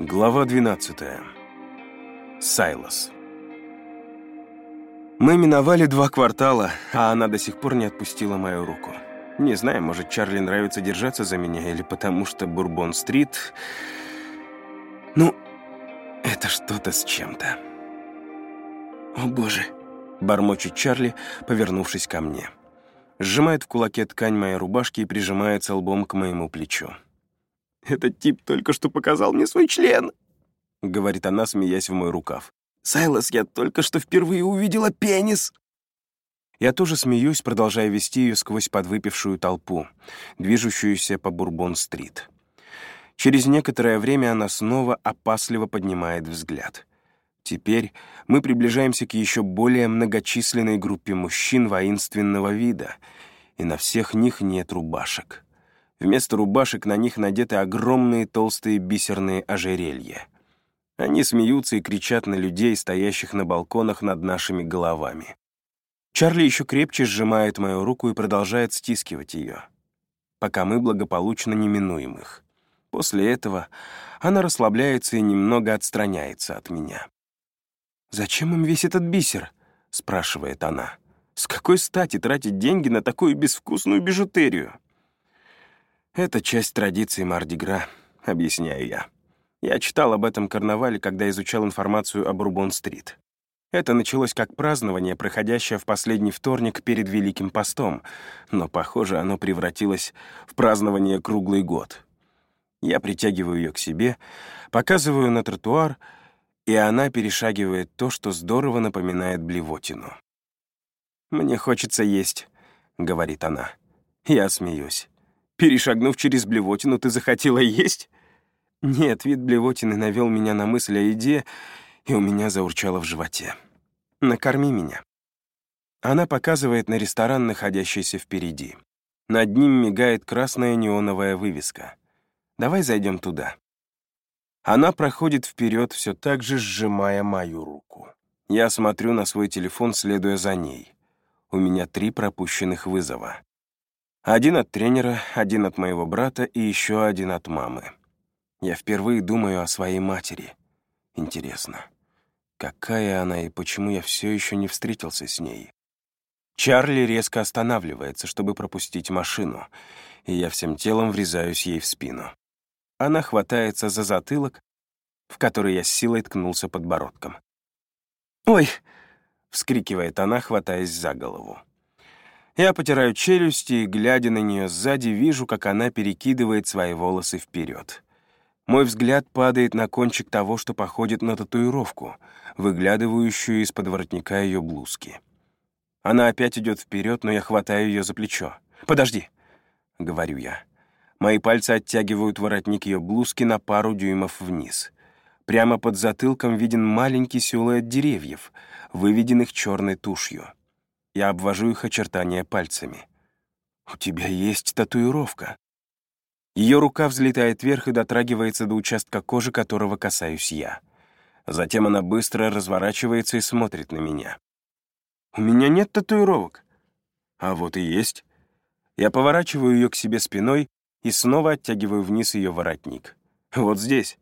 Глава 12. Сайлос. Мы миновали два квартала, а она до сих пор не отпустила мою руку. Не знаю, может, Чарли нравится держаться за меня, или потому что Бурбон-стрит... Ну, это что-то с чем-то. «О, боже!» — бормочет Чарли, повернувшись ко мне. Сжимает в кулаке ткань моей рубашки и прижимается лбом к моему плечу. «Этот тип только что показал мне свой член», — говорит она, смеясь в мой рукав. «Сайлос, я только что впервые увидела пенис!» Я тоже смеюсь, продолжая вести ее сквозь подвыпившую толпу, движущуюся по Бурбон-стрит. Через некоторое время она снова опасливо поднимает взгляд. Теперь мы приближаемся к еще более многочисленной группе мужчин воинственного вида, и на всех них нет рубашек. Вместо рубашек на них надеты огромные толстые бисерные ожерелья. Они смеются и кричат на людей, стоящих на балконах над нашими головами. Чарли еще крепче сжимает мою руку и продолжает стискивать ее, пока мы благополучно не минуем их. После этого она расслабляется и немного отстраняется от меня. «Зачем им весь этот бисер?» — спрашивает она. «С какой стати тратить деньги на такую безвкусную бижутерию?» «Это часть традиции Мардигра», — объясняю я. Я читал об этом карнавале, когда изучал информацию о Бурбон-стрит. Это началось как празднование, проходящее в последний вторник перед Великим постом, но, похоже, оно превратилось в празднование круглый год. Я притягиваю ее к себе, показываю на тротуар, и она перешагивает то, что здорово напоминает блевотину. «Мне хочется есть», — говорит она. Я смеюсь. Перешагнув через блевотину, ты захотела есть? Нет, вид блевотины навел меня на мысль о еде, и у меня заурчало в животе. Накорми меня. Она показывает на ресторан, находящийся впереди. Над ним мигает красная неоновая вывеска. Давай зайдем туда. Она проходит вперед, все так же сжимая мою руку. Я смотрю на свой телефон, следуя за ней. У меня три пропущенных вызова. Один от тренера, один от моего брата и еще один от мамы. Я впервые думаю о своей матери. Интересно, какая она и почему я все еще не встретился с ней? Чарли резко останавливается, чтобы пропустить машину, и я всем телом врезаюсь ей в спину. Она хватается за затылок, в который я с силой ткнулся подбородком. «Ой!» — вскрикивает она, хватаясь за голову. Я потираю челюсти и, глядя на нее сзади, вижу, как она перекидывает свои волосы вперед. Мой взгляд падает на кончик того, что походит на татуировку, выглядывающую из-под воротника ее блузки. Она опять идет вперед, но я хватаю ее за плечо. «Подожди!» — говорю я. Мои пальцы оттягивают воротник ее блузки на пару дюймов вниз. Прямо под затылком виден маленький силуэт деревьев, выведенных черной тушью. Я обвожу их очертания пальцами. «У тебя есть татуировка». Ее рука взлетает вверх и дотрагивается до участка кожи, которого касаюсь я. Затем она быстро разворачивается и смотрит на меня. «У меня нет татуировок». «А вот и есть». Я поворачиваю ее к себе спиной и снова оттягиваю вниз ее воротник. «Вот здесь».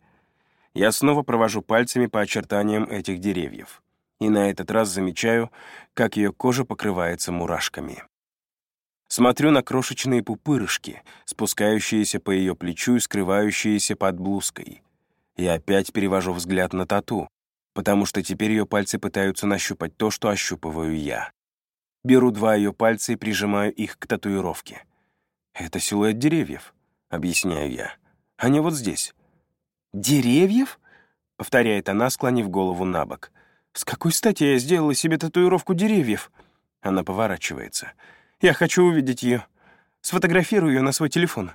Я снова провожу пальцами по очертаниям этих деревьев и на этот раз замечаю, как ее кожа покрывается мурашками. Смотрю на крошечные пупырышки, спускающиеся по ее плечу и скрывающиеся под блузкой. И опять перевожу взгляд на тату, потому что теперь ее пальцы пытаются нащупать то, что ощупываю я. Беру два ее пальца и прижимаю их к татуировке. «Это силуэт деревьев», — объясняю я. «Они вот здесь». «Деревьев?» — повторяет она, склонив голову на бок. «С какой стати я сделала себе татуировку деревьев?» Она поворачивается. «Я хочу увидеть ее. Сфотографирую ее на свой телефон».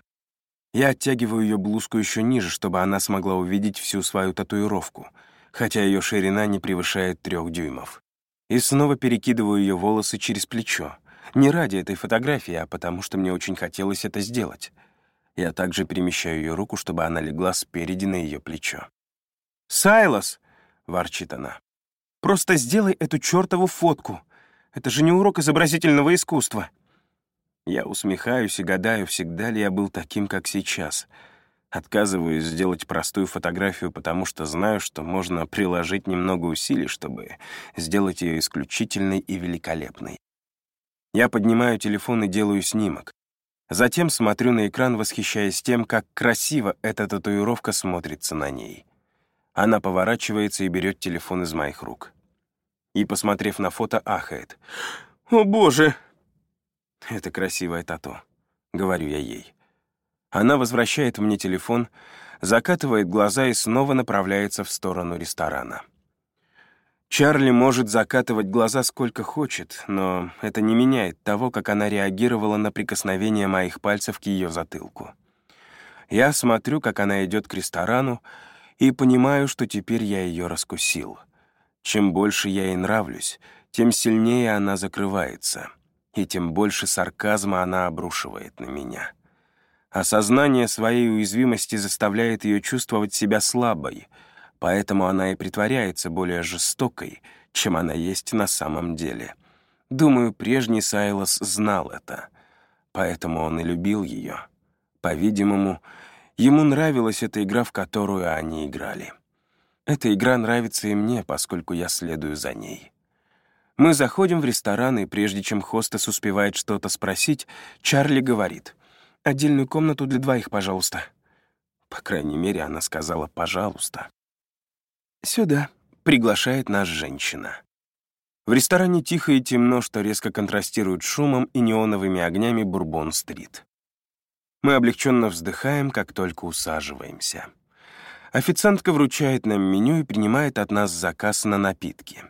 Я оттягиваю ее блузку еще ниже, чтобы она смогла увидеть всю свою татуировку, хотя ее ширина не превышает трех дюймов. И снова перекидываю ее волосы через плечо. Не ради этой фотографии, а потому что мне очень хотелось это сделать. Я также перемещаю ее руку, чтобы она легла спереди на ее плечо. «Сайлос!» — ворчит она. Просто сделай эту чертову фотку. Это же не урок изобразительного искусства». Я усмехаюсь и гадаю, всегда ли я был таким, как сейчас. Отказываюсь сделать простую фотографию, потому что знаю, что можно приложить немного усилий, чтобы сделать ее исключительной и великолепной. Я поднимаю телефон и делаю снимок. Затем смотрю на экран, восхищаясь тем, как красиво эта татуировка смотрится на ней. Она поворачивается и берет телефон из моих рук. И, посмотрев на фото, ахает. «О, боже!» «Это красивая тату», — говорю я ей. Она возвращает мне телефон, закатывает глаза и снова направляется в сторону ресторана. Чарли может закатывать глаза сколько хочет, но это не меняет того, как она реагировала на прикосновение моих пальцев к ее затылку. Я смотрю, как она идет к ресторану, и понимаю, что теперь я ее раскусил. Чем больше я ей нравлюсь, тем сильнее она закрывается, и тем больше сарказма она обрушивает на меня. Осознание своей уязвимости заставляет ее чувствовать себя слабой, поэтому она и притворяется более жестокой, чем она есть на самом деле. Думаю, прежний Сайлос знал это, поэтому он и любил ее. По-видимому, ему нравилась эта игра, в которую они играли. Эта игра нравится и мне, поскольку я следую за ней. Мы заходим в ресторан, и прежде чем хостес успевает что-то спросить, Чарли говорит — Отдельную комнату для двоих, пожалуйста». По крайней мере, она сказала «пожалуйста». «Сюда», — приглашает нас женщина. В ресторане тихо и темно, что резко контрастирует шумом и неоновыми огнями Бурбон-стрит. Мы облегченно вздыхаем, как только усаживаемся. Официантка вручает нам меню и принимает от нас заказ на напитки.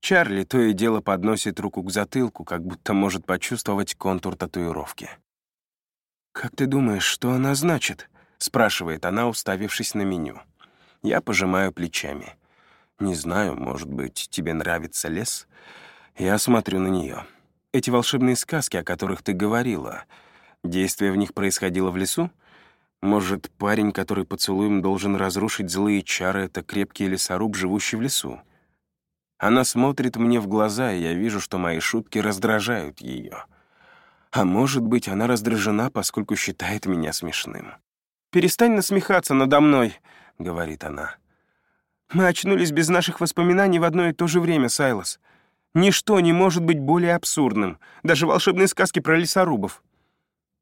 Чарли то и дело подносит руку к затылку, как будто может почувствовать контур татуировки. «Как ты думаешь, что она значит?» — спрашивает она, уставившись на меню. Я пожимаю плечами. «Не знаю, может быть, тебе нравится лес?» Я смотрю на нее. «Эти волшебные сказки, о которых ты говорила, действие в них происходило в лесу? Может, парень, который поцелуем должен разрушить злые чары, это крепкий лесоруб, живущий в лесу?» Она смотрит мне в глаза, и я вижу, что мои шутки раздражают ее. А может быть, она раздражена, поскольку считает меня смешным. «Перестань насмехаться надо мной», — говорит она. «Мы очнулись без наших воспоминаний в одно и то же время, Сайлос. Ничто не может быть более абсурдным, даже волшебные сказки про лесорубов».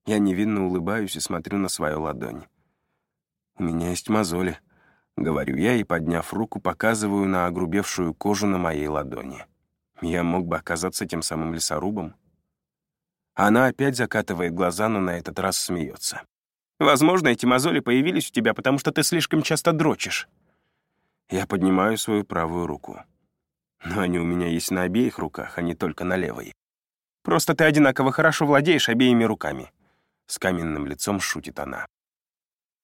Я невинно улыбаюсь и смотрю на свою ладонь. «У меня есть мозоли», — говорю я и, подняв руку, показываю на огрубевшую кожу на моей ладони. Я мог бы оказаться тем самым лесорубом. Она опять закатывает глаза, но на этот раз смеется. «Возможно, эти мозоли появились у тебя, потому что ты слишком часто дрочишь». Я поднимаю свою правую руку. Но они у меня есть на обеих руках, а не только на левой. Просто ты одинаково хорошо владеешь обеими руками. С каменным лицом шутит она.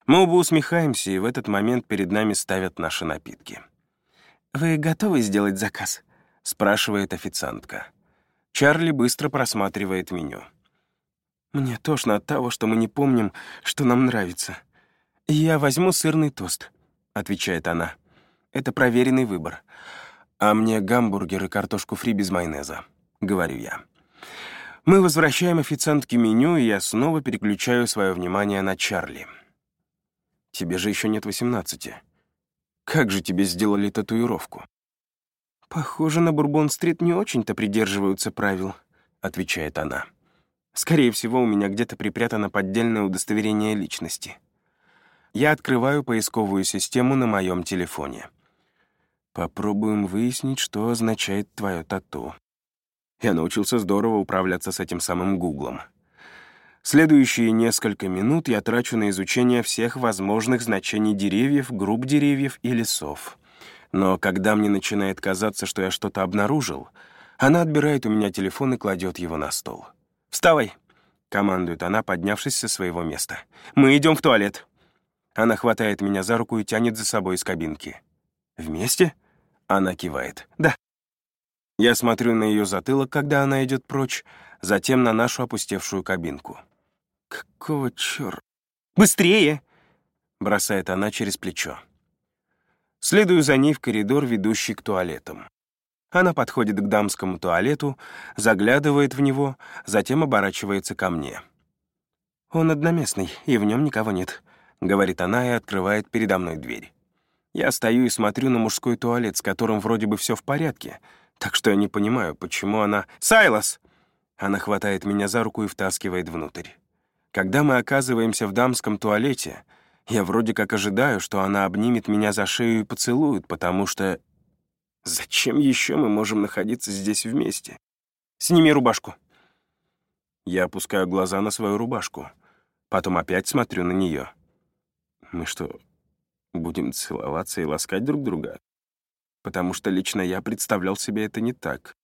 Мы оба усмехаемся, и в этот момент перед нами ставят наши напитки. «Вы готовы сделать заказ?» — спрашивает официантка. Чарли быстро просматривает меню. «Мне тошно от того, что мы не помним, что нам нравится. Я возьму сырный тост», — отвечает она. «Это проверенный выбор. А мне гамбургер и картошку фри без майонеза», — говорю я. Мы возвращаем официантке меню, и я снова переключаю свое внимание на Чарли. «Тебе же еще нет восемнадцати. Как же тебе сделали татуировку?» «Похоже, на Бурбон-стрит не очень-то придерживаются правил», — отвечает она. «Скорее всего, у меня где-то припрятано поддельное удостоверение личности». Я открываю поисковую систему на моем телефоне. Попробуем выяснить, что означает твое тату. Я научился здорово управляться с этим самым Гуглом. Следующие несколько минут я трачу на изучение всех возможных значений деревьев, групп деревьев и лесов. Но когда мне начинает казаться, что я что-то обнаружил, она отбирает у меня телефон и кладет его на стол. «Вставай!» — командует она, поднявшись со своего места. «Мы идем в туалет!» Она хватает меня за руку и тянет за собой из кабинки. «Вместе?» — она кивает. «Да». Я смотрю на ее затылок, когда она идет прочь, затем на нашу опустевшую кабинку. «Какого чёрта?» «Быстрее!» — бросает она через плечо. Следую за ней в коридор, ведущий к туалетам. Она подходит к дамскому туалету, заглядывает в него, затем оборачивается ко мне. «Он одноместный, и в нем никого нет», —— говорит она и открывает передо мной дверь. Я стою и смотрю на мужской туалет, с которым вроде бы все в порядке, так что я не понимаю, почему она... «Сайлас!» Она хватает меня за руку и втаскивает внутрь. Когда мы оказываемся в дамском туалете, я вроде как ожидаю, что она обнимет меня за шею и поцелует, потому что... Зачем еще мы можем находиться здесь вместе? Сними рубашку. Я опускаю глаза на свою рубашку. Потом опять смотрю на нее. Мы что, будем целоваться и ласкать друг друга? Потому что лично я представлял себе это не так.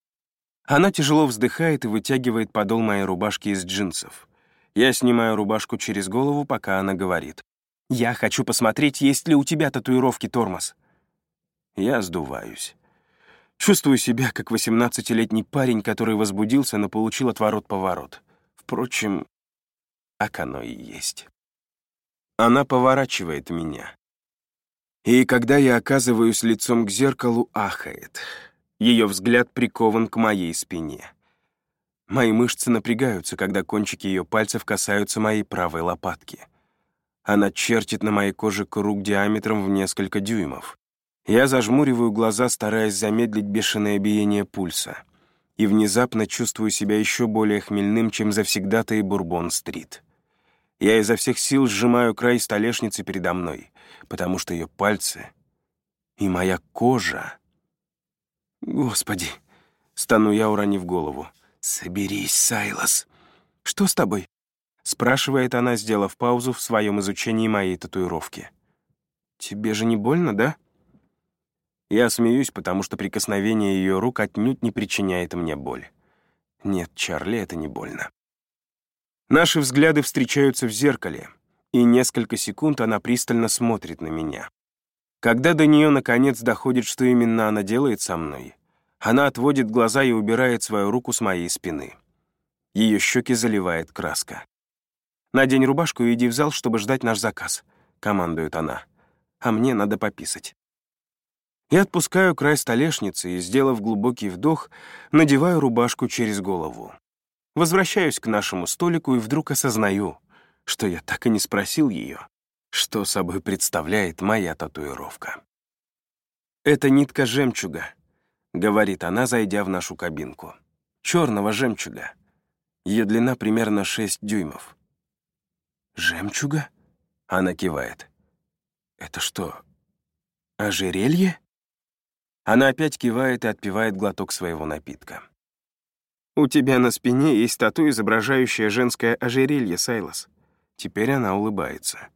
Она тяжело вздыхает и вытягивает подол моей рубашки из джинсов. Я снимаю рубашку через голову, пока она говорит. «Я хочу посмотреть, есть ли у тебя татуировки, тормоз». Я сдуваюсь. Чувствую себя, как 18-летний парень, который возбудился, но получил отворот-поворот. Впрочем, так оно и есть. Она поворачивает меня. И когда я оказываюсь лицом к зеркалу, ахает. Ее взгляд прикован к моей спине. Мои мышцы напрягаются, когда кончики ее пальцев касаются моей правой лопатки. Она чертит на моей коже круг диаметром в несколько дюймов. Я зажмуриваю глаза, стараясь замедлить бешеное биение пульса. И внезапно чувствую себя еще более хмельным, чем завсегда-то и Бурбон-стрит. Я изо всех сил сжимаю край столешницы передо мной, потому что ее пальцы и моя кожа... Господи, стану я, уронив голову. «Соберись, Сайлас. Что с тобой?» спрашивает она, сделав паузу в своем изучении моей татуировки. «Тебе же не больно, да?» Я смеюсь, потому что прикосновение ее рук отнюдь не причиняет мне боль. Нет, Чарли, это не больно. Наши взгляды встречаются в зеркале, и несколько секунд она пристально смотрит на меня. Когда до нее наконец доходит, что именно она делает со мной, она отводит глаза и убирает свою руку с моей спины. Ее щеки заливает краска. «Надень рубашку и иди в зал, чтобы ждать наш заказ», — командует она. «А мне надо пописать». Я отпускаю край столешницы и, сделав глубокий вдох, надеваю рубашку через голову. Возвращаюсь к нашему столику и вдруг осознаю, что я так и не спросил ее, что собой представляет моя татуировка. «Это нитка жемчуга», — говорит она, зайдя в нашу кабинку. «Черного жемчуга. Ее длина примерно 6 дюймов». «Жемчуга?» — она кивает. «Это что, ожерелье?» Она опять кивает и отпивает глоток своего напитка. «У тебя на спине есть тату, изображающая женское ожерелье, Сайлос». Теперь она улыбается.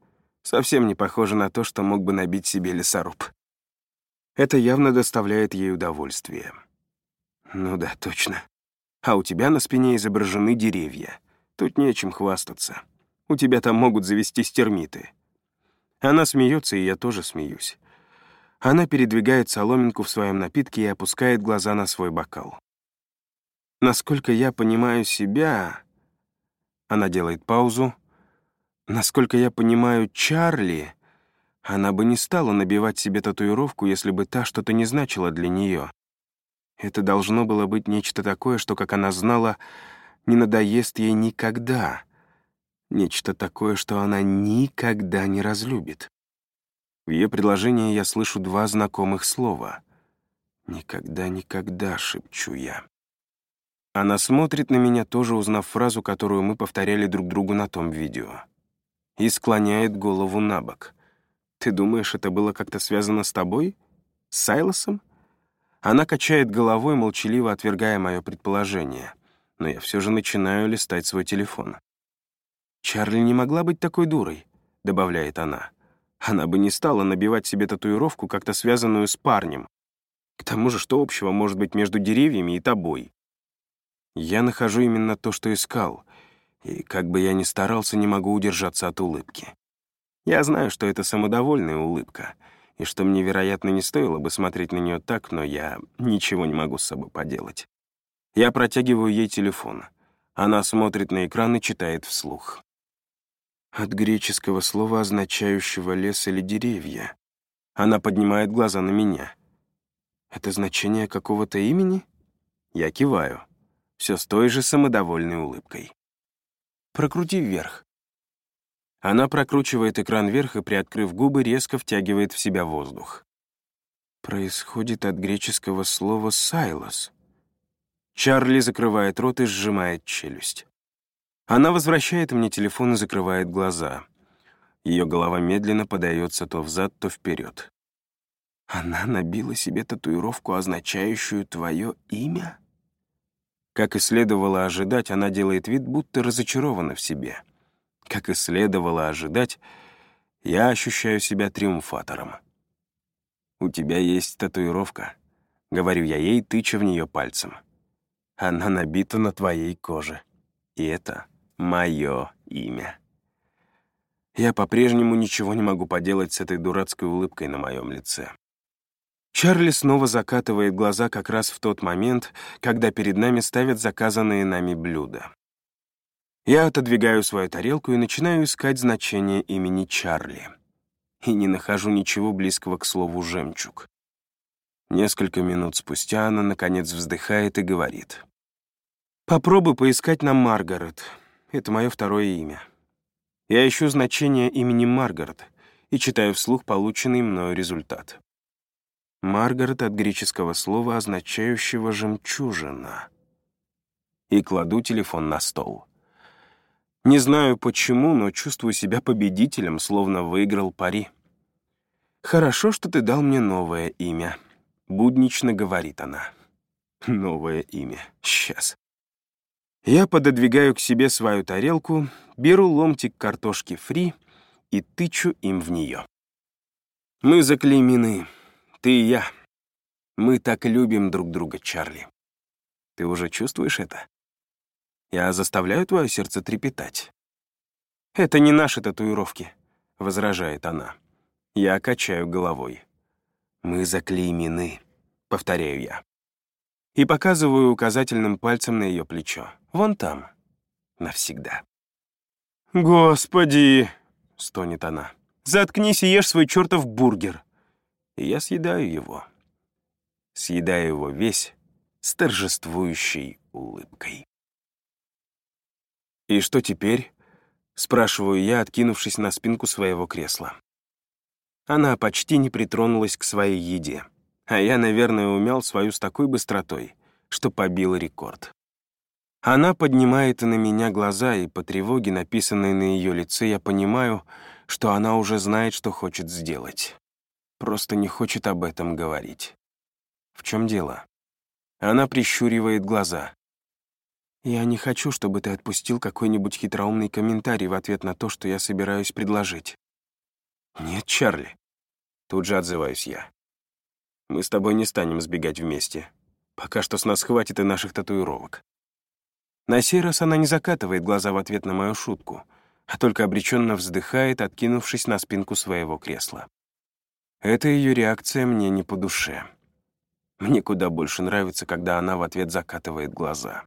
Совсем не похоже на то, что мог бы набить себе лесоруб. Это явно доставляет ей удовольствие. Ну да, точно. А у тебя на спине изображены деревья. Тут нечем хвастаться. У тебя там могут завестись термиты. Она смеется, и я тоже смеюсь. Она передвигает соломинку в своем напитке и опускает глаза на свой бокал. Насколько я понимаю себя... Она делает паузу. Насколько я понимаю Чарли, она бы не стала набивать себе татуировку, если бы та что-то не значила для нее. Это должно было быть нечто такое, что, как она знала, не надоест ей никогда. Нечто такое, что она никогда не разлюбит. В ее предложении я слышу два знакомых слова. «Никогда, никогда», — шепчу я. Она смотрит на меня, тоже узнав фразу, которую мы повторяли друг другу на том видео. И склоняет голову на бок. «Ты думаешь, это было как-то связано с тобой? С Сайлосом?» Она качает головой, молчаливо отвергая мое предположение. Но я все же начинаю листать свой телефон. «Чарли не могла быть такой дурой», — добавляет она. «Она бы не стала набивать себе татуировку, как-то связанную с парнем. К тому же, что общего может быть между деревьями и тобой?» Я нахожу именно то, что искал, и, как бы я ни старался, не могу удержаться от улыбки. Я знаю, что это самодовольная улыбка, и что мне, вероятно, не стоило бы смотреть на нее так, но я ничего не могу с собой поделать. Я протягиваю ей телефон. Она смотрит на экран и читает вслух. От греческого слова, означающего лес или деревья. Она поднимает глаза на меня. Это значение какого-то имени? Я киваю все с той же самодовольной улыбкой. Прокрути вверх. Она прокручивает экран вверх и, приоткрыв губы, резко втягивает в себя воздух. Происходит от греческого слова «сайлос». Чарли закрывает рот и сжимает челюсть. Она возвращает мне телефон и закрывает глаза. Ее голова медленно подается то взад, то вперед. Она набила себе татуировку, означающую твое имя? Как и следовало ожидать, она делает вид, будто разочарована в себе. Как и следовало ожидать, я ощущаю себя триумфатором. «У тебя есть татуировка», — говорю я ей, тыча в нее пальцем. «Она набита на твоей коже. И это мое имя». Я по-прежнему ничего не могу поделать с этой дурацкой улыбкой на моем лице. Чарли снова закатывает глаза как раз в тот момент, когда перед нами ставят заказанные нами блюда. Я отодвигаю свою тарелку и начинаю искать значение имени Чарли. И не нахожу ничего близкого к слову «жемчуг». Несколько минут спустя она, наконец, вздыхает и говорит. «Попробуй поискать нам Маргарет. Это мое второе имя. Я ищу значение имени Маргарет и читаю вслух полученный мною результат. Маргарет от греческого слова, означающего «жемчужина». И кладу телефон на стол. Не знаю почему, но чувствую себя победителем, словно выиграл пари. «Хорошо, что ты дал мне новое имя», — буднично говорит она. Новое имя. Сейчас. Я пододвигаю к себе свою тарелку, беру ломтик картошки фри и тычу им в нее. Мы заклеймены. Ты и я. Мы так любим друг друга, Чарли. Ты уже чувствуешь это? Я заставляю твое сердце трепетать. Это не наши татуировки, возражает она. Я качаю головой. Мы заклеймены, повторяю я. И показываю указательным пальцем на ее плечо. Вон там. Навсегда. «Господи!» — стонет она. «Заткнись и ешь свой чертов бургер!» И я съедаю его. Съедаю его весь с торжествующей улыбкой. «И что теперь?» — спрашиваю я, откинувшись на спинку своего кресла. Она почти не притронулась к своей еде, а я, наверное, умял свою с такой быстротой, что побил рекорд. Она поднимает на меня глаза, и по тревоге, написанной на ее лице, я понимаю, что она уже знает, что хочет сделать просто не хочет об этом говорить. В чем дело? Она прищуривает глаза. «Я не хочу, чтобы ты отпустил какой-нибудь хитроумный комментарий в ответ на то, что я собираюсь предложить». «Нет, Чарли». Тут же отзываюсь я. «Мы с тобой не станем сбегать вместе. Пока что с нас хватит и наших татуировок». На сей раз она не закатывает глаза в ответ на мою шутку, а только обреченно вздыхает, откинувшись на спинку своего кресла. Эта ее реакция мне не по душе. Мне куда больше нравится, когда она в ответ закатывает глаза.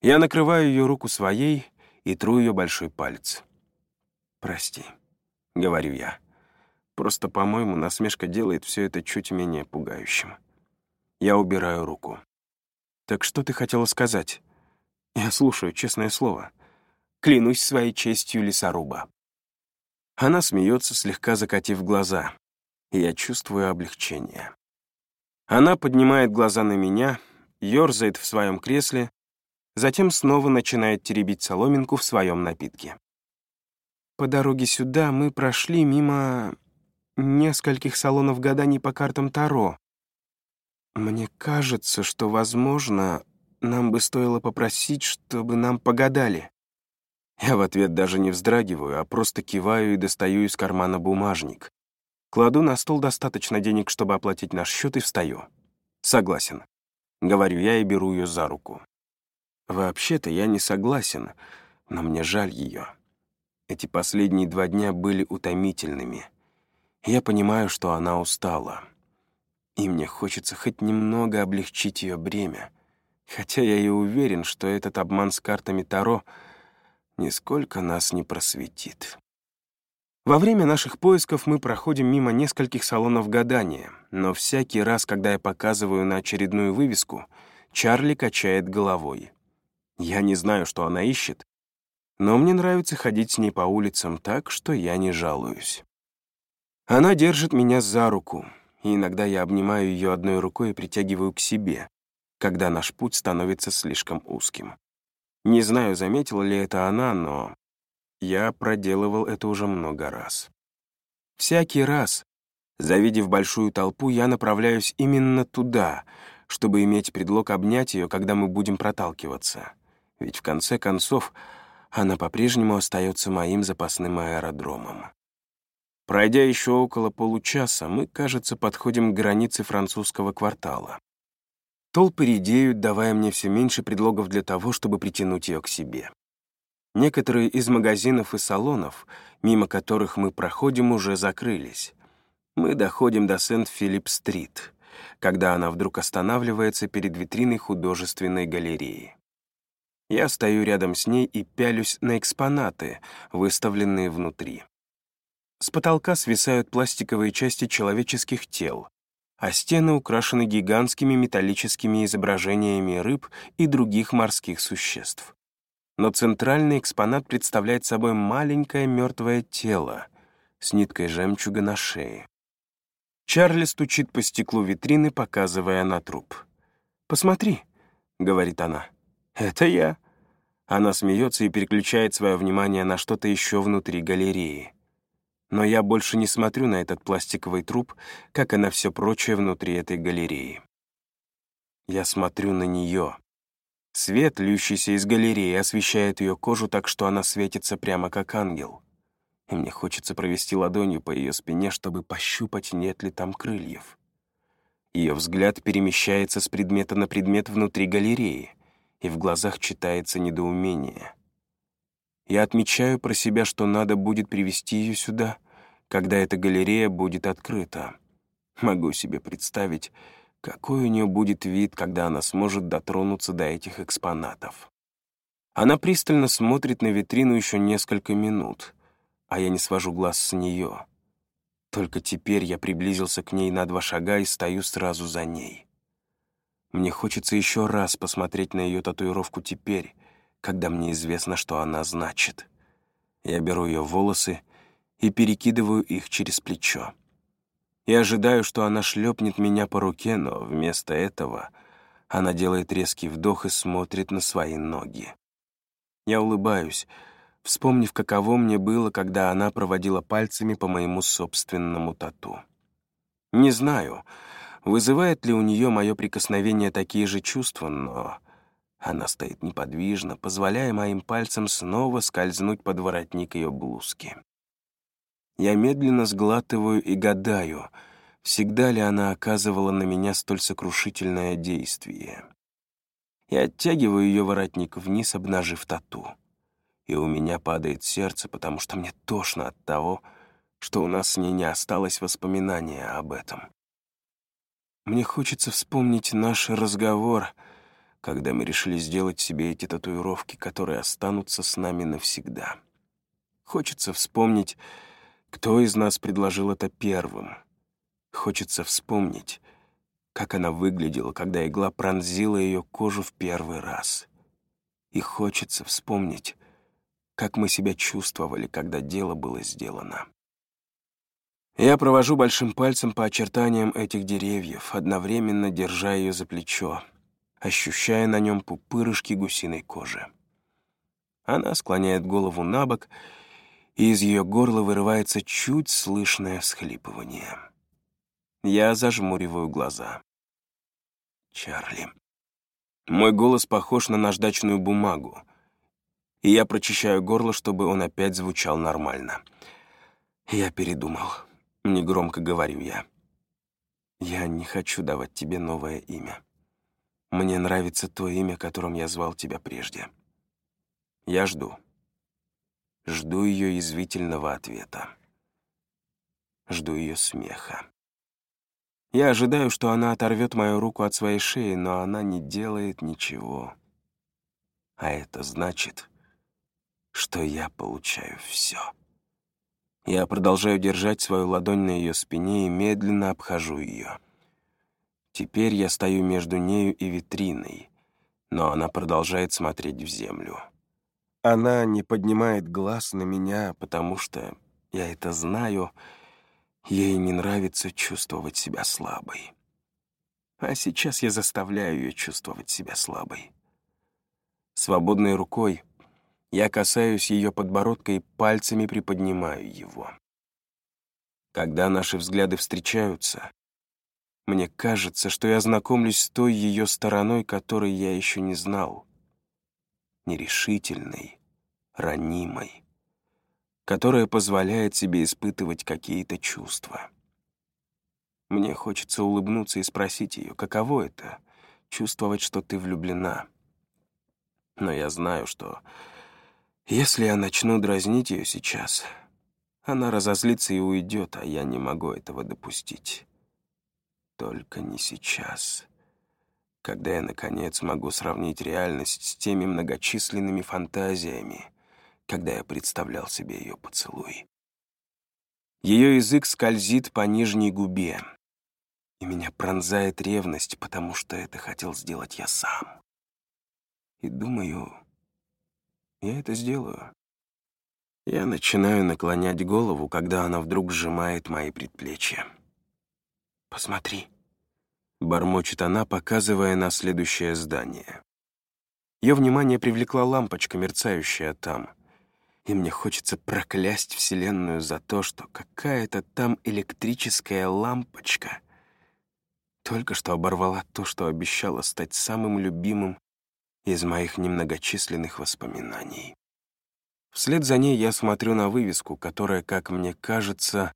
Я накрываю ее руку своей и тру ее большой палец. «Прости», — говорю я. Просто, по-моему, насмешка делает все это чуть менее пугающим. Я убираю руку. «Так что ты хотела сказать?» «Я слушаю, честное слово. Клянусь своей честью лесоруба». Она смеется, слегка закатив глаза и я чувствую облегчение. Она поднимает глаза на меня, ерзает в своем кресле, затем снова начинает теребить соломинку в своем напитке. По дороге сюда мы прошли мимо нескольких салонов гаданий по картам Таро. Мне кажется, что, возможно, нам бы стоило попросить, чтобы нам погадали. Я в ответ даже не вздрагиваю, а просто киваю и достаю из кармана бумажник. Кладу на стол достаточно денег, чтобы оплатить наш счет, и встаю. Согласен. Говорю я и беру ее за руку. Вообще-то я не согласен, но мне жаль ее. Эти последние два дня были утомительными. Я понимаю, что она устала. И мне хочется хоть немного облегчить ее бремя. Хотя я и уверен, что этот обман с картами Таро нисколько нас не просветит. Во время наших поисков мы проходим мимо нескольких салонов гадания, но всякий раз, когда я показываю на очередную вывеску, Чарли качает головой. Я не знаю, что она ищет, Но мне нравится ходить с ней по улицам так, что я не жалуюсь. Она держит меня за руку, и иногда я обнимаю ее одной рукой и притягиваю к себе, когда наш путь становится слишком узким. Не знаю, заметила ли это она, но я проделывал это уже много раз. Всякий раз, завидев большую толпу, я направляюсь именно туда, чтобы иметь предлог обнять ее, когда мы будем проталкиваться. Ведь в конце концов она по-прежнему остается моим запасным аэродромом. Пройдя еще около получаса, мы, кажется, подходим к границе французского квартала. Толпы редеют, давая мне все меньше предлогов для того, чтобы притянуть ее к себе. Некоторые из магазинов и салонов, мимо которых мы проходим, уже закрылись. Мы доходим до Сент-Филипп-стрит, когда она вдруг останавливается перед витриной художественной галереи. Я стою рядом с ней и пялюсь на экспонаты, выставленные внутри. С потолка свисают пластиковые части человеческих тел, а стены украшены гигантскими металлическими изображениями рыб и других морских существ. Но центральный экспонат представляет собой маленькое мертвое тело с ниткой жемчуга на шее. Чарли стучит по стеклу витрины, показывая на труп. «Посмотри», — говорит она, — «это я». Она смеется и переключает свое внимание на что-то еще внутри галереи. Но я больше не смотрю на этот пластиковый труп, как и на все прочее внутри этой галереи. Я смотрю на нее. Свет, льющийся из галереи, освещает ее кожу так, что она светится прямо как ангел. И мне хочется провести ладонью по ее спине, чтобы пощупать, нет ли там крыльев. Ее взгляд перемещается с предмета на предмет внутри галереи — и в глазах читается недоумение. Я отмечаю про себя, что надо будет привести ее сюда, когда эта галерея будет открыта. Могу себе представить, какой у нее будет вид, когда она сможет дотронуться до этих экспонатов. Она пристально смотрит на витрину еще несколько минут, а я не свожу глаз с нее. Только теперь я приблизился к ней на два шага и стою сразу за ней. Мне хочется еще раз посмотреть на ее татуировку теперь, когда мне известно, что она значит. Я беру ее волосы и перекидываю их через плечо. Я ожидаю, что она шлепнет меня по руке, но вместо этого она делает резкий вдох и смотрит на свои ноги. Я улыбаюсь, вспомнив, каково мне было, когда она проводила пальцами по моему собственному тату. Не знаю, Вызывает ли у нее мое прикосновение такие же чувства, но... Она стоит неподвижно, позволяя моим пальцам снова скользнуть под воротник ее блузки. Я медленно сглатываю и гадаю, всегда ли она оказывала на меня столь сокрушительное действие. Я оттягиваю ее воротник вниз, обнажив тату. И у меня падает сердце, потому что мне тошно от того, что у нас с ней не осталось воспоминания об этом. Мне хочется вспомнить наш разговор, когда мы решили сделать себе эти татуировки, которые останутся с нами навсегда. Хочется вспомнить, кто из нас предложил это первым. Хочется вспомнить, как она выглядела, когда игла пронзила ее кожу в первый раз. И хочется вспомнить, как мы себя чувствовали, когда дело было сделано. Я провожу большим пальцем по очертаниям этих деревьев, одновременно держа ее за плечо, ощущая на нем пупырышки гусиной кожи. Она склоняет голову на бок, и из ее горла вырывается чуть слышное всхлипывание. Я зажмуриваю глаза. Чарли. Мой голос похож на наждачную бумагу, и я прочищаю горло, чтобы он опять звучал нормально. Я передумал. Негромко говорю я. Я не хочу давать тебе новое имя. Мне нравится то имя, которым я звал тебя прежде. Я жду. Жду ее извительного ответа. Жду ее смеха. Я ожидаю, что она оторвет мою руку от своей шеи, но она не делает ничего. А это значит, что я получаю все. Я продолжаю держать свою ладонь на ее спине и медленно обхожу ее. Теперь я стою между нею и витриной, но она продолжает смотреть в землю. Она не поднимает глаз на меня, потому что, я это знаю, ей не нравится чувствовать себя слабой. А сейчас я заставляю ее чувствовать себя слабой. Свободной рукой я касаюсь ее подбородка и пальцами приподнимаю его. Когда наши взгляды встречаются, мне кажется, что я знакомлюсь с той ее стороной, которой я еще не знал. Нерешительной, ранимой, которая позволяет себе испытывать какие-то чувства. Мне хочется улыбнуться и спросить ее, каково это — чувствовать, что ты влюблена. Но я знаю, что если я начну дразнить ее сейчас, она разозлится и уйдет, а я не могу этого допустить. Только не сейчас, когда я, наконец, могу сравнить реальность с теми многочисленными фантазиями, когда я представлял себе ее поцелуй. Ее язык скользит по нижней губе, и меня пронзает ревность, потому что это хотел сделать я сам. И думаю, я это сделаю. Я начинаю наклонять голову, когда она вдруг сжимает мои предплечья. «Посмотри», — бормочет она, показывая на следующее здание. Ее внимание привлекла лампочка, мерцающая там. И мне хочется проклясть Вселенную за то, что какая-то там электрическая лампочка только что оборвала то, что обещала стать самым любимым из моих немногочисленных воспоминаний. Вслед за ней я смотрю на вывеску, которая, как мне кажется,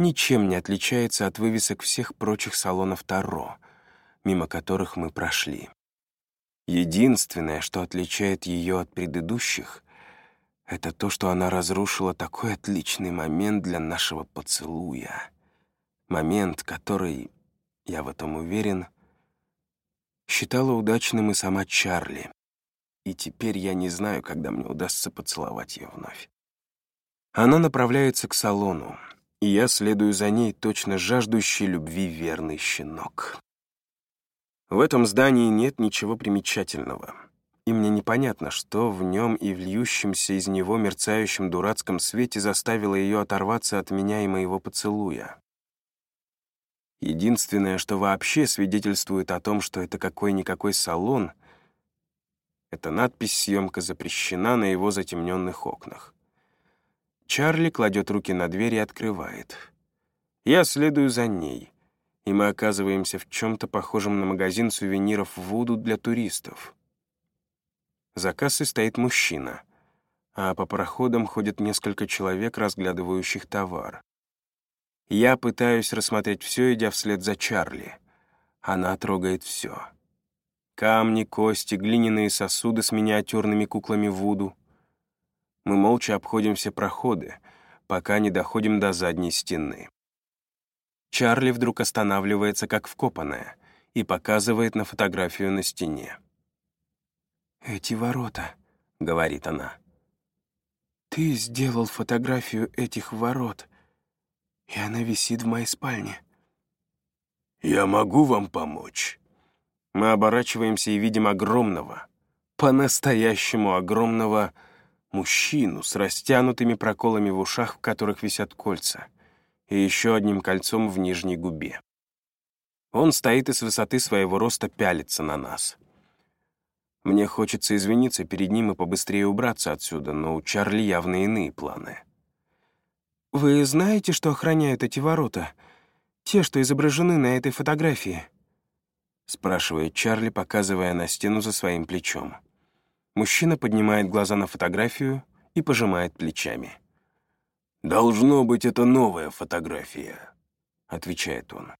ничем не отличается от вывесок всех прочих салонов Таро, мимо которых мы прошли. Единственное, что отличает ее от предыдущих, это то, что она разрушила такой отличный момент для нашего поцелуя. Момент, который, я в этом уверен, — считала удачным и сама Чарли. И теперь я не знаю, когда мне удастся поцеловать ее вновь. Она направляется к салону, и я следую за ней, точно жаждущий любви верный щенок. В этом здании нет ничего примечательного, и мне непонятно, что в нем и в льющемся из него мерцающем дурацком свете заставило ее оторваться от меня и моего поцелуя. Единственное, что вообще свидетельствует о том, что это какой-никакой салон, это надпись «Съемка запрещена» на его затемненных окнах. Чарли кладет руки на дверь и открывает. Я следую за ней, и мы оказываемся в чем-то похожем на магазин сувениров Вуду для туристов. За кассой стоит мужчина, а по проходам ходят несколько человек, разглядывающих товар. Я пытаюсь рассмотреть все, идя вслед за Чарли. Она трогает все. Камни, кости, глиняные сосуды с миниатюрными куклами Вуду. Мы молча обходим все проходы, пока не доходим до задней стены. Чарли вдруг останавливается, как вкопанная, и показывает на фотографию на стене. «Эти ворота», — говорит она. «Ты сделал фотографию этих ворот и она висит в моей спальне. «Я могу вам помочь?» Мы оборачиваемся и видим огромного, по-настоящему огромного мужчину с растянутыми проколами в ушах, в которых висят кольца, и еще одним кольцом в нижней губе. Он стоит и с высоты своего роста пялится на нас. Мне хочется извиниться перед ним и побыстрее убраться отсюда, но у Чарли явно иные планы. «Вы знаете, что охраняют эти ворота? Те, что изображены на этой фотографии?» спрашивает Чарли, показывая на стену за своим плечом. Мужчина поднимает глаза на фотографию и пожимает плечами. «Должно быть, это новая фотография», — отвечает он.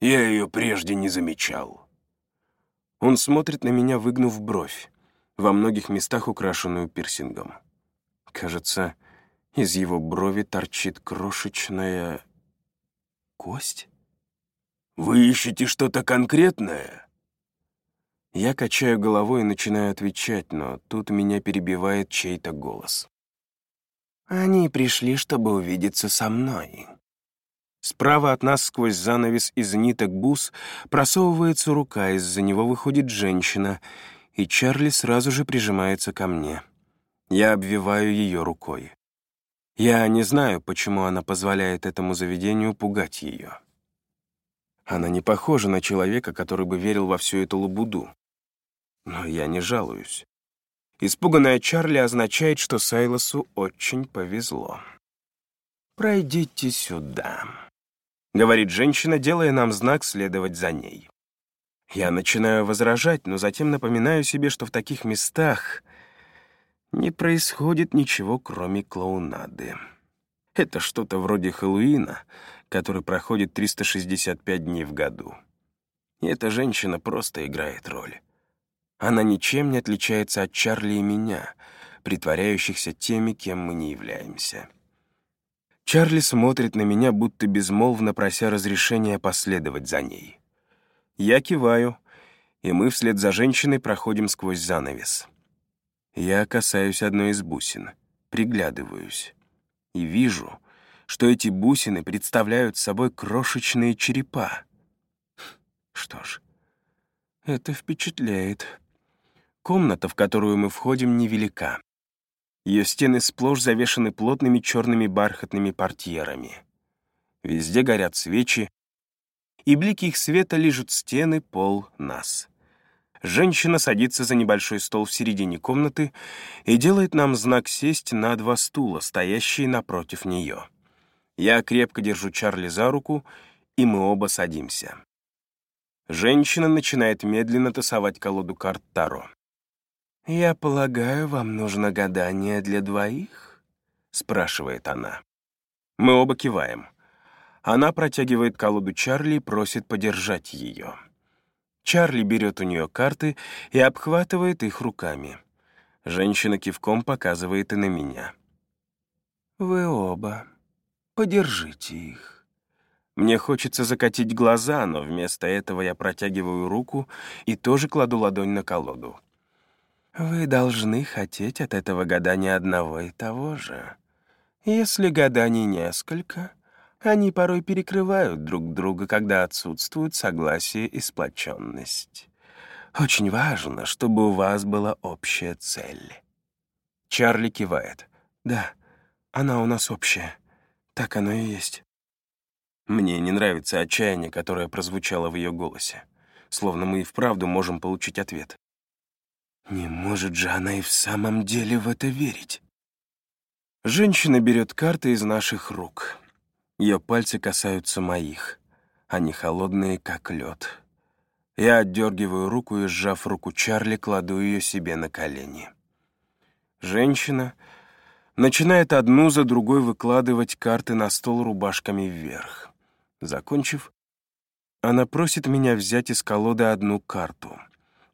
«Я ее прежде не замечал». Он смотрит на меня, выгнув бровь, во многих местах украшенную пирсингом. Кажется, из его брови торчит крошечная... кость? «Вы ищете что-то конкретное?» Я качаю головой и начинаю отвечать, но тут меня перебивает чей-то голос. «Они пришли, чтобы увидеться со мной». Справа от нас сквозь занавес из ниток бус просовывается рука, из-за него выходит женщина, и Чарли сразу же прижимается ко мне. Я обвиваю ее рукой. Я не знаю, почему она позволяет этому заведению пугать ее. Она не похожа на человека, который бы верил во всю эту лабуду. Но я не жалуюсь. Испуганная Чарли означает, что Сайлосу очень повезло. «Пройдите сюда», — говорит женщина, делая нам знак следовать за ней. Я начинаю возражать, но затем напоминаю себе, что в таких местах не происходит ничего, кроме клоунады. Это что-то вроде Хэллоуина, который проходит 365 дней в году. И эта женщина просто играет роль. Она ничем не отличается от Чарли и меня, притворяющихся теми, кем мы не являемся. Чарли смотрит на меня, будто безмолвно прося разрешения последовать за ней. Я киваю, и мы вслед за женщиной проходим сквозь занавес. Я касаюсь одной из бусин, приглядываюсь и вижу, что эти бусины представляют собой крошечные черепа. Что ж, это впечатляет. Комната, в которую мы входим, невелика. Ее стены сплошь завешаны плотными черными бархатными портьерами. Везде горят свечи, и блики их света лижут стены, пол, нас. Женщина садится за небольшой стол в середине комнаты и делает нам знак сесть на два стула, стоящие напротив нее. Я крепко держу Чарли за руку, и мы оба садимся. Женщина начинает медленно тасовать колоду карт Таро. «Я полагаю, вам нужно гадание для двоих?» — спрашивает она. Мы оба киваем. Она протягивает колоду Чарли и просит подержать ее. Чарли берет у нее карты и обхватывает их руками. Женщина кивком показывает и на меня. «Вы оба. Подержите их». Мне хочется закатить глаза, но вместо этого я протягиваю руку и тоже кладу ладонь на колоду. Вы должны хотеть от этого гадания одного и того же. Если гаданий несколько, они порой перекрывают друг друга, когда отсутствует согласие и сплоченность. Очень важно, чтобы у вас была общая цель. Чарли кивает. Да, она у нас общая. Так оно и есть. Мне не нравится отчаяние, которое прозвучало в ее голосе. Словно мы и вправду можем получить ответ. Не может же она и в самом деле в это верить. Женщина берет карты из наших рук. Ее пальцы касаются моих. Они холодные, как лед. Я отдергиваю руку и, сжав руку Чарли, кладу ее себе на колени. Женщина начинает одну за другой выкладывать карты на стол рубашками вверх. Закончив, она просит меня взять из колоды одну карту.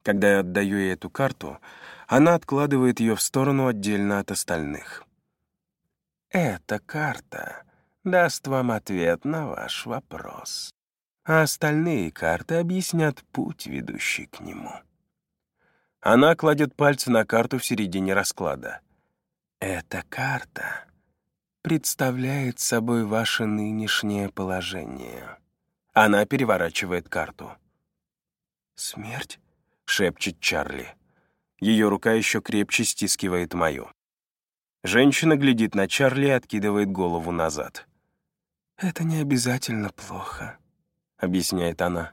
Когда я отдаю ей эту карту, она откладывает ее в сторону отдельно от остальных. «Эта карта даст вам ответ на ваш вопрос, а остальные карты объяснят путь, ведущий к нему». Она кладет пальцы на карту в середине расклада. «Эта карта представляет собой ваше нынешнее положение». Она переворачивает карту. «Смерть?» — шепчет Чарли. Ее рука еще крепче стискивает мою. Женщина глядит на Чарли и откидывает голову назад. «Это не обязательно плохо», — объясняет она.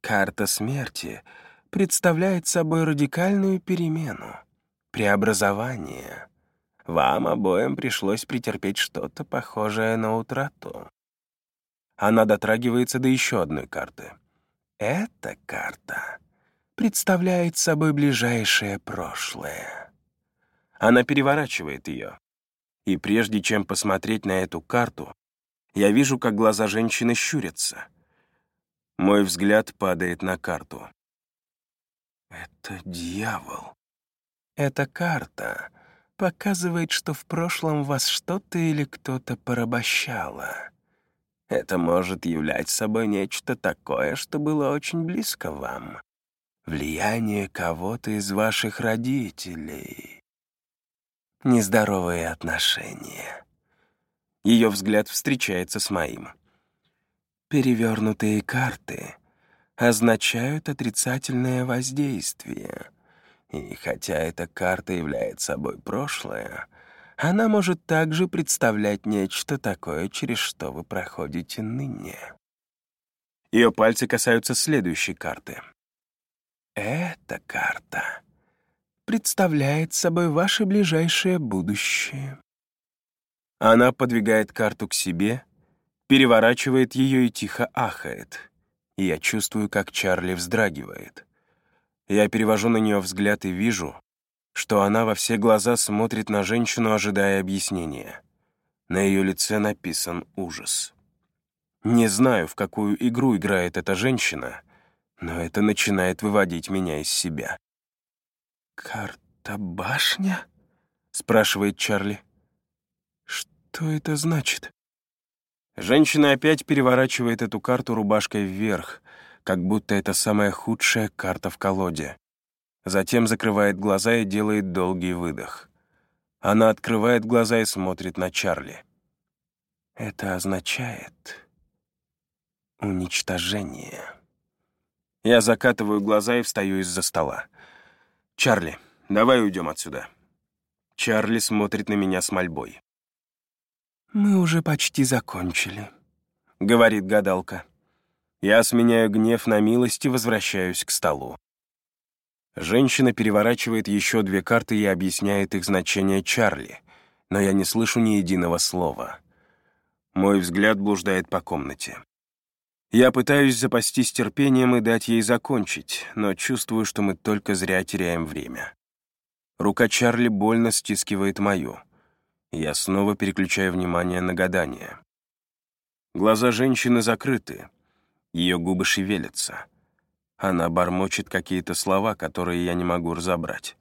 «Карта смерти представляет собой радикальную перемену, преобразование. Вам обоим пришлось претерпеть что-то похожее на утрату». Она дотрагивается до еще одной карты. Эта карта представляет собой ближайшее прошлое. Она переворачивает ее. И прежде чем посмотреть на эту карту, я вижу, как глаза женщины щурятся. Мой взгляд падает на карту. Это дьявол. Эта карта показывает, что в прошлом вас что-то или кто-то порабощало. Это может являть собой нечто такое, что было очень близко вам. Влияние кого-то из ваших родителей. Нездоровые отношения. Ее взгляд встречается с моим. Перевернутые карты означают отрицательное воздействие. И хотя эта карта является собой прошлое, она может также представлять нечто такое, через что вы проходите ныне. Ее пальцы касаются следующей карты. Эта карта представляет собой ваше ближайшее будущее. Она подвигает карту к себе, переворачивает ее и тихо ахает. Я чувствую, как Чарли вздрагивает. Я перевожу на нее взгляд и вижу, что она во все глаза смотрит на женщину, ожидая объяснения. На ее лице написан ужас. Не знаю, в какую игру играет эта женщина, но это начинает выводить меня из себя. «Карта башня?» — спрашивает Чарли. «Что это значит?» Женщина опять переворачивает эту карту рубашкой вверх, как будто это самая худшая карта в колоде. Затем закрывает глаза и делает долгий выдох. Она открывает глаза и смотрит на Чарли. Это означает уничтожение. Я закатываю глаза и встаю из-за стола. «Чарли, давай уйдем отсюда». Чарли смотрит на меня с мольбой. «Мы уже почти закончили», — говорит гадалка. Я сменяю гнев на милость и возвращаюсь к столу. Женщина переворачивает еще две карты и объясняет их значение Чарли, но я не слышу ни единого слова. Мой взгляд блуждает по комнате. Я пытаюсь запастись терпением и дать ей закончить, но чувствую, что мы только зря теряем время. Рука Чарли больно стискивает мою. Я снова переключаю внимание на гадание. Глаза женщины закрыты, ее губы шевелятся. Она бормочет какие-то слова, которые я не могу разобрать.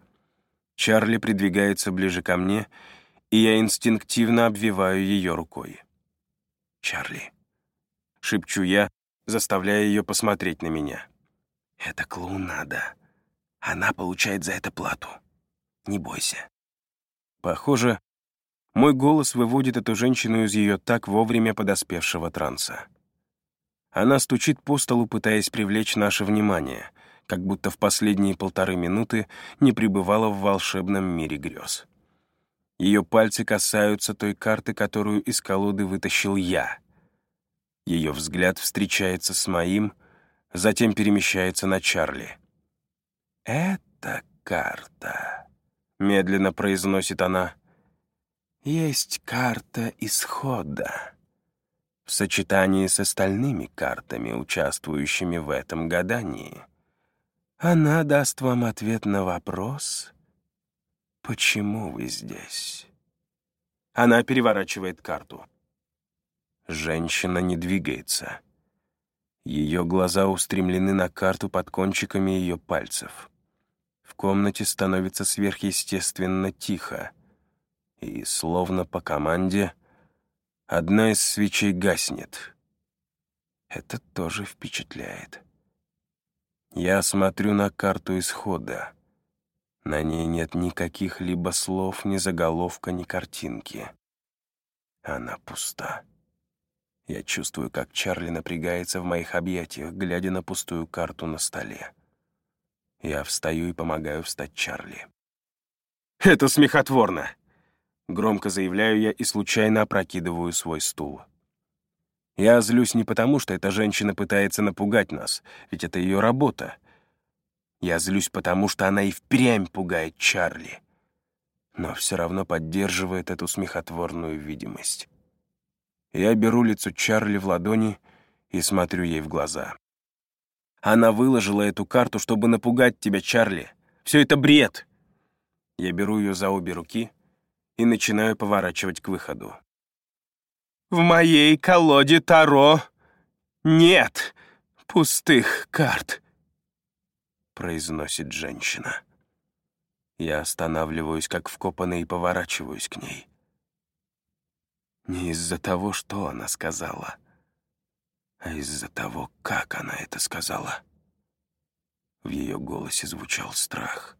Чарли придвигается ближе ко мне, и я инстинктивно обвиваю ее рукой. «Чарли», — шепчу я, заставляя ее посмотреть на меня. «Это клоунада. Она получает за это плату. Не бойся». Похоже, мой голос выводит эту женщину из ее так вовремя подоспевшего транса. Она стучит по столу, пытаясь привлечь наше внимание, как будто в последние полторы минуты не пребывала в волшебном мире грез. Ее пальцы касаются той карты, которую из колоды вытащил я. Ее взгляд встречается с моим, затем перемещается на Чарли. «Это карта», — медленно произносит она. «Есть карта исхода» в сочетании с остальными картами, участвующими в этом гадании. Она даст вам ответ на вопрос, почему вы здесь. Она переворачивает карту. Женщина не двигается. Ее глаза устремлены на карту под кончиками ее пальцев. В комнате становится сверхъестественно тихо, и, словно по команде, Одна из свечей гаснет. Это тоже впечатляет. Я смотрю на карту исхода. На ней нет никаких либо слов, ни заголовка, ни картинки. Она пуста. Я чувствую, как Чарли напрягается в моих объятиях, глядя на пустую карту на столе. Я встаю и помогаю встать Чарли. «Это смехотворно!» Громко заявляю я и случайно опрокидываю свой стул. Я злюсь не потому, что эта женщина пытается напугать нас, ведь это ее работа. Я злюсь потому, что она и впрямь пугает Чарли, но все равно поддерживает эту смехотворную видимость. Я беру лицо Чарли в ладони и смотрю ей в глаза. Она выложила эту карту, чтобы напугать тебя, Чарли. Все это бред. Я беру ее за обе руки — и начинаю поворачивать к выходу. «В моей колоде Таро нет пустых карт», — произносит женщина. Я останавливаюсь, как вкопанный, и поворачиваюсь к ней. Не из-за того, что она сказала, а из-за того, как она это сказала. В ее голосе звучал страх.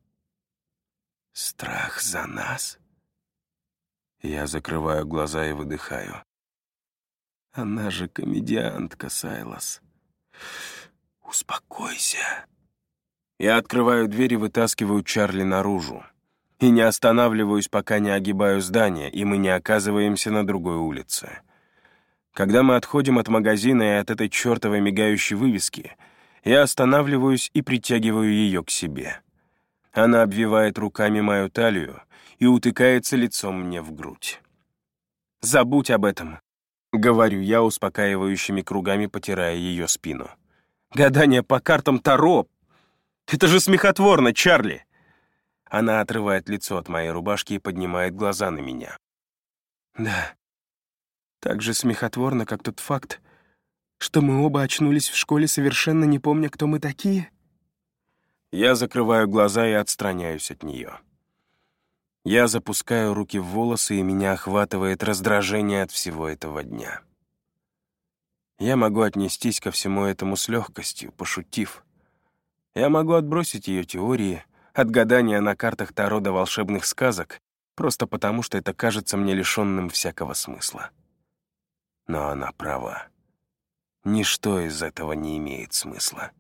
Страх за нас? Я закрываю глаза и выдыхаю. Она же комедиантка, Сайлас. Успокойся. Я открываю дверь и вытаскиваю Чарли наружу. И не останавливаюсь, пока не огибаю здание, и мы не оказываемся на другой улице. Когда мы отходим от магазина и от этой чертовой мигающей вывески, я останавливаюсь и притягиваю ее к себе. Она обвивает руками мою талию и утыкается лицом мне в грудь. «Забудь об этом», — говорю я, успокаивающими кругами потирая ее спину. «Гадание по картам Таро это же смехотворно, Чарли!» Она отрывает лицо от моей рубашки и поднимает глаза на меня. «Да, так же смехотворно, как тот факт, что мы оба очнулись в школе, совершенно не помня, кто мы такие?» Я закрываю глаза и отстраняюсь от нее. Я запускаю руки в волосы, и меня охватывает раздражение от всего этого дня. Я могу отнестись ко всему этому с легкостью, пошутив — я могу отбросить ее теории, от гадания на картах Таро до волшебных сказок, просто потому что это кажется мне лишенным всякого смысла. Но она права. Ничто из этого не имеет смысла.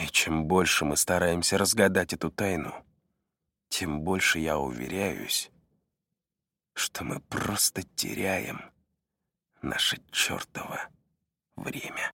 И чем больше мы стараемся разгадать эту тайну, тем больше я уверяюсь, что мы просто теряем наше чертово время.